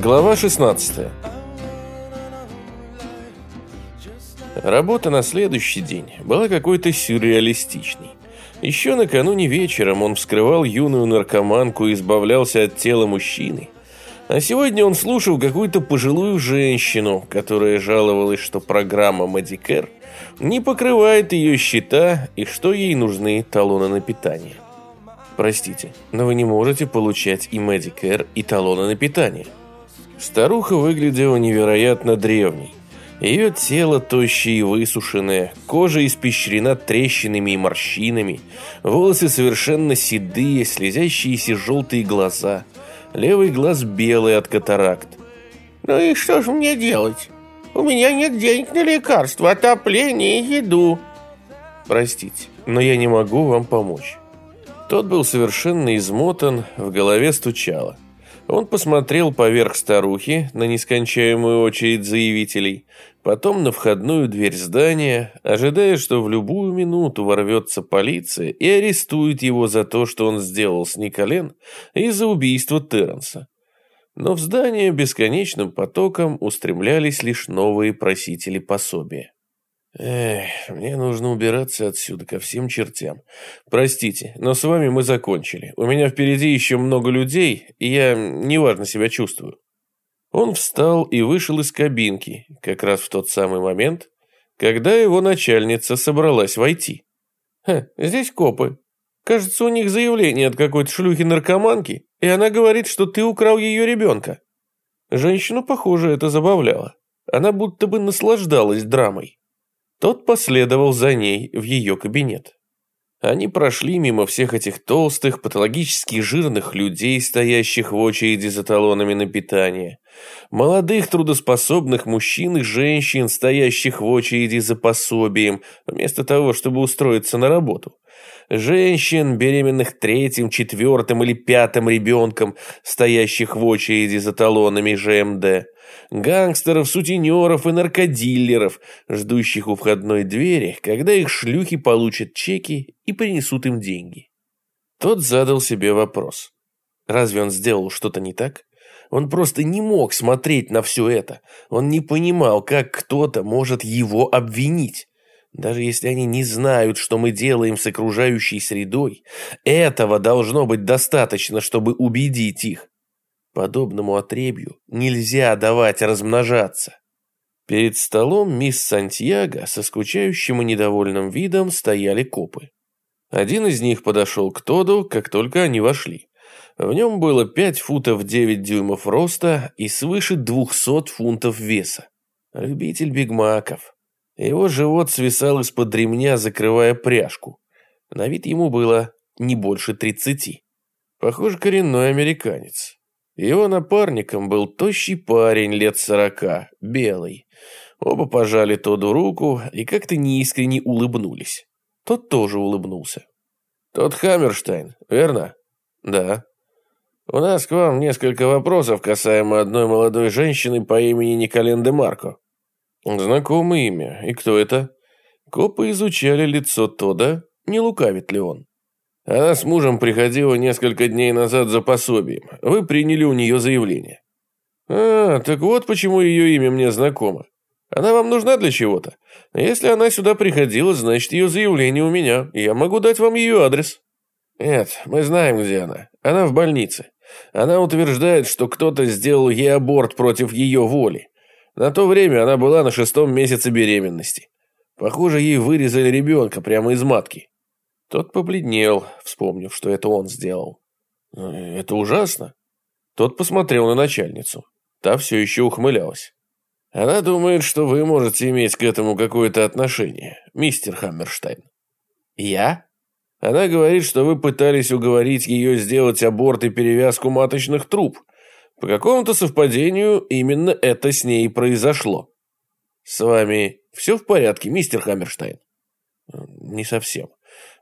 Глава 16 Работа на следующий день была какой-то сюрреалистичной. Еще накануне вечером он вскрывал юную наркоманку и избавлялся от тела мужчины. А сегодня он слушал какую-то пожилую женщину, которая жаловалась, что программа Medicare не покрывает ее счета и что ей нужны талоны на питание. Простите, но вы не можете получать и Medicare, и талоны на питание. Старуха выглядела невероятно древней. Ее тело тощее и высушенное, кожа испещрена трещинами и морщинами, волосы совершенно седые, слезящиеся желтые глаза, левый глаз белый от катаракт. «Ну и что же мне делать? У меня нет денег на лекарства, отопление и еду». «Простите, но я не могу вам помочь». Тот был совершенно измотан, в голове стучало. Он посмотрел поверх старухи на нескончаемую очередь заявителей, потом на входную дверь здания, ожидая, что в любую минуту ворвется полиция и арестует его за то, что он сделал с Николен и за убийство Терренса. Но в здание бесконечным потоком устремлялись лишь новые просители пособия. Эх, мне нужно убираться отсюда ко всем чертям. Простите, но с вами мы закончили. У меня впереди еще много людей, и я неважно себя чувствую. Он встал и вышел из кабинки, как раз в тот самый момент, когда его начальница собралась войти. Ха, здесь копы. Кажется, у них заявление от какой-то шлюхи-наркоманки, и она говорит, что ты украл ее ребенка. Женщину, похоже, это забавляло. Она будто бы наслаждалась драмой. Тот последовал за ней в ее кабинет. Они прошли мимо всех этих толстых, патологически жирных людей, стоящих в очереди за талонами на питание, молодых трудоспособных мужчин и женщин, стоящих в очереди за пособием, вместо того, чтобы устроиться на работу, женщин, беременных третьим, четвертым или пятым ребенком, стоящих в очереди за талонами ЖМД, гангстеров, сутенеров и наркодиллеров, ждущих у входной двери, когда их шлюхи получат чеки и принесут им деньги. Тот задал себе вопрос. Разве он сделал что-то не так? Он просто не мог смотреть на все это. Он не понимал, как кто-то может его обвинить. Даже если они не знают, что мы делаем с окружающей средой, этого должно быть достаточно, чтобы убедить их. Подобному отребью нельзя давать размножаться. Перед столом мисс Сантьяго со скучающим и недовольным видом стояли копы. Один из них подошел к Тоду, как только они вошли. В нем было 5 футов 9 дюймов роста и свыше 200 фунтов веса. Любитель бигмаков. Его живот свисал из-под ремня, закрывая пряжку. На вид ему было не больше 30. Похоже, коренной американец. Его напарником был тощий парень лет сорока, белый. Оба пожали Тоду руку и как-то неискренне улыбнулись. Тот тоже улыбнулся. «Тот Хаммерштайн, верно?» «Да». «У нас к вам несколько вопросов касаемо одной молодой женщины по имени Николен де Марко». «Знакомое имя. И кто это?» Копы изучали лицо Тода, не лукавит ли он. Она с мужем приходила несколько дней назад за пособием. Вы приняли у нее заявление. А, так вот почему ее имя мне знакомо. Она вам нужна для чего-то? Если она сюда приходила, значит, ее заявление у меня. Я могу дать вам ее адрес. Нет, мы знаем, где она. Она в больнице. Она утверждает, что кто-то сделал ей аборт против ее воли. На то время она была на шестом месяце беременности. Похоже, ей вырезали ребенка прямо из матки. Тот побледнел, вспомнив, что это он сделал. «Это ужасно». Тот посмотрел на начальницу. Та все еще ухмылялась. «Она думает, что вы можете иметь к этому какое-то отношение, мистер Хаммерштайн». «Я?» Она говорит, что вы пытались уговорить ее сделать аборт и перевязку маточных труб. По какому-то совпадению именно это с ней произошло. С вами все в порядке, мистер Хаммерштайн? Не совсем.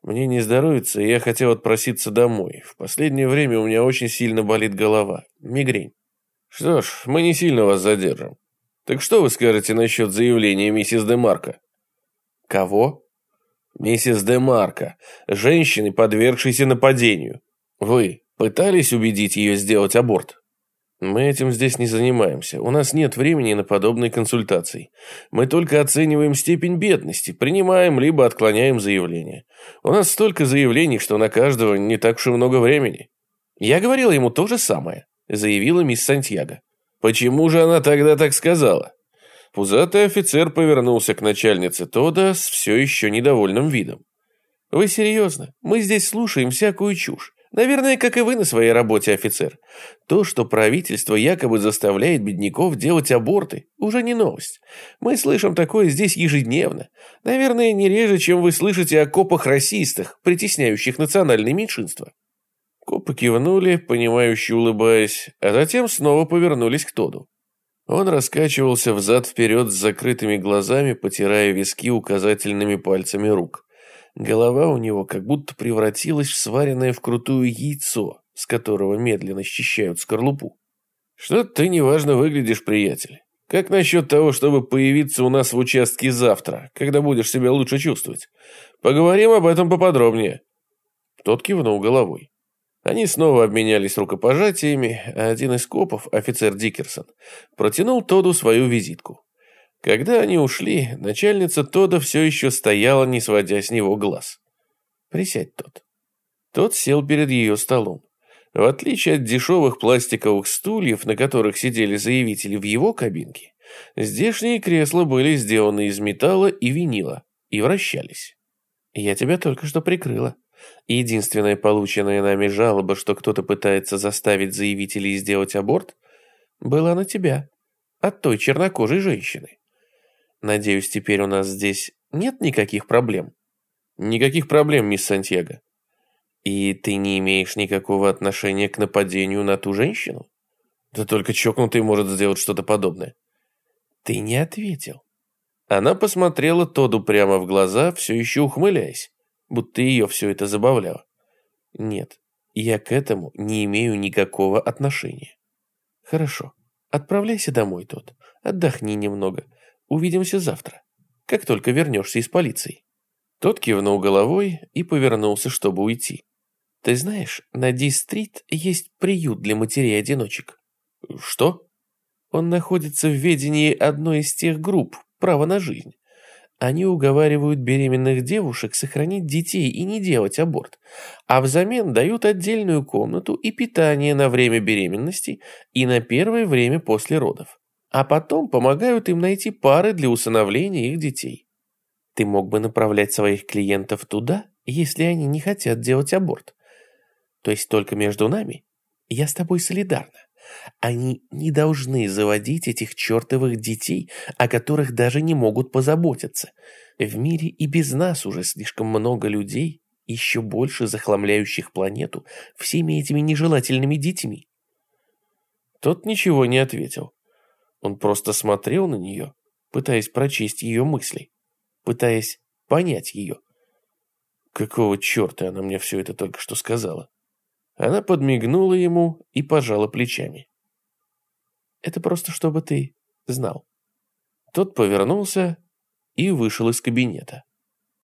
Мне не здоровится, и я хотел отпроситься домой. В последнее время у меня очень сильно болит голова. Мигрень. Что ж, мы не сильно вас задержим. Так что вы скажете насчет заявления миссис Демарко? Кого? Миссис Демарко, женщины, подвергшейся нападению. Вы пытались убедить ее сделать аборт? Мы этим здесь не занимаемся. У нас нет времени на подобные консультации. Мы только оцениваем степень бедности, принимаем либо отклоняем заявление. У нас столько заявлений, что на каждого не так уж и много времени. Я говорила ему то же самое, заявила мисс Сантьяго. Почему же она тогда так сказала? Пузатый офицер повернулся к начальнице Тода с все еще недовольным видом. «Вы серьезно? Мы здесь слушаем всякую чушь. Наверное, как и вы на своей работе, офицер. То, что правительство якобы заставляет бедняков делать аборты, уже не новость. Мы слышим такое здесь ежедневно. Наверное, не реже, чем вы слышите о копах-расистах, притесняющих национальные меньшинства. Копы кивнули, понимающе улыбаясь, а затем снова повернулись к Тоду. Он раскачивался взад-вперед с закрытыми глазами, потирая виски указательными пальцами рук. Голова у него как будто превратилась в сваренное вкрутую яйцо, с которого медленно счищают скорлупу. «Что ты неважно выглядишь, приятель. Как насчет того, чтобы появиться у нас в участке завтра, когда будешь себя лучше чувствовать? Поговорим об этом поподробнее». Тот кивнул головой. Они снова обменялись рукопожатиями, а один из копов, офицер Дикерсон, протянул Тоду свою визитку. Когда они ушли, начальница Тода все еще стояла, не сводя с него глаз. «Присядь, тот». Тот сел перед ее столом. В отличие от дешевых пластиковых стульев, на которых сидели заявители в его кабинке, здешние кресла были сделаны из металла и винила и вращались. «Я тебя только что прикрыла. Единственная полученная нами жалоба, что кто-то пытается заставить заявителей сделать аборт, была на тебя, от той чернокожей женщины. Надеюсь, теперь у нас здесь нет никаких проблем? Никаких проблем, мисс Сантьяго. И ты не имеешь никакого отношения к нападению на ту женщину? Да только чокнутый может сделать что-то подобное. Ты не ответил. Она посмотрела Тоду прямо в глаза, все еще ухмыляясь, будто ее все это забавляло. Нет, я к этому не имею никакого отношения. Хорошо, отправляйся домой, Тод. Отдохни немного. Увидимся завтра, как только вернешься из полиции». Тот кивнул головой и повернулся, чтобы уйти. «Ты знаешь, на Ди-стрит есть приют для матерей-одиночек». «Что?» «Он находится в ведении одной из тех групп «Право на жизнь». Они уговаривают беременных девушек сохранить детей и не делать аборт, а взамен дают отдельную комнату и питание на время беременности и на первое время после родов а потом помогают им найти пары для усыновления их детей. Ты мог бы направлять своих клиентов туда, если они не хотят делать аборт. То есть только между нами. Я с тобой солидарна. Они не должны заводить этих чертовых детей, о которых даже не могут позаботиться. В мире и без нас уже слишком много людей, еще больше захламляющих планету всеми этими нежелательными детьми. Тот ничего не ответил. Он просто смотрел на нее, пытаясь прочесть ее мысли, пытаясь понять ее. Какого черта она мне все это только что сказала? Она подмигнула ему и пожала плечами. Это просто чтобы ты знал. Тот повернулся и вышел из кабинета.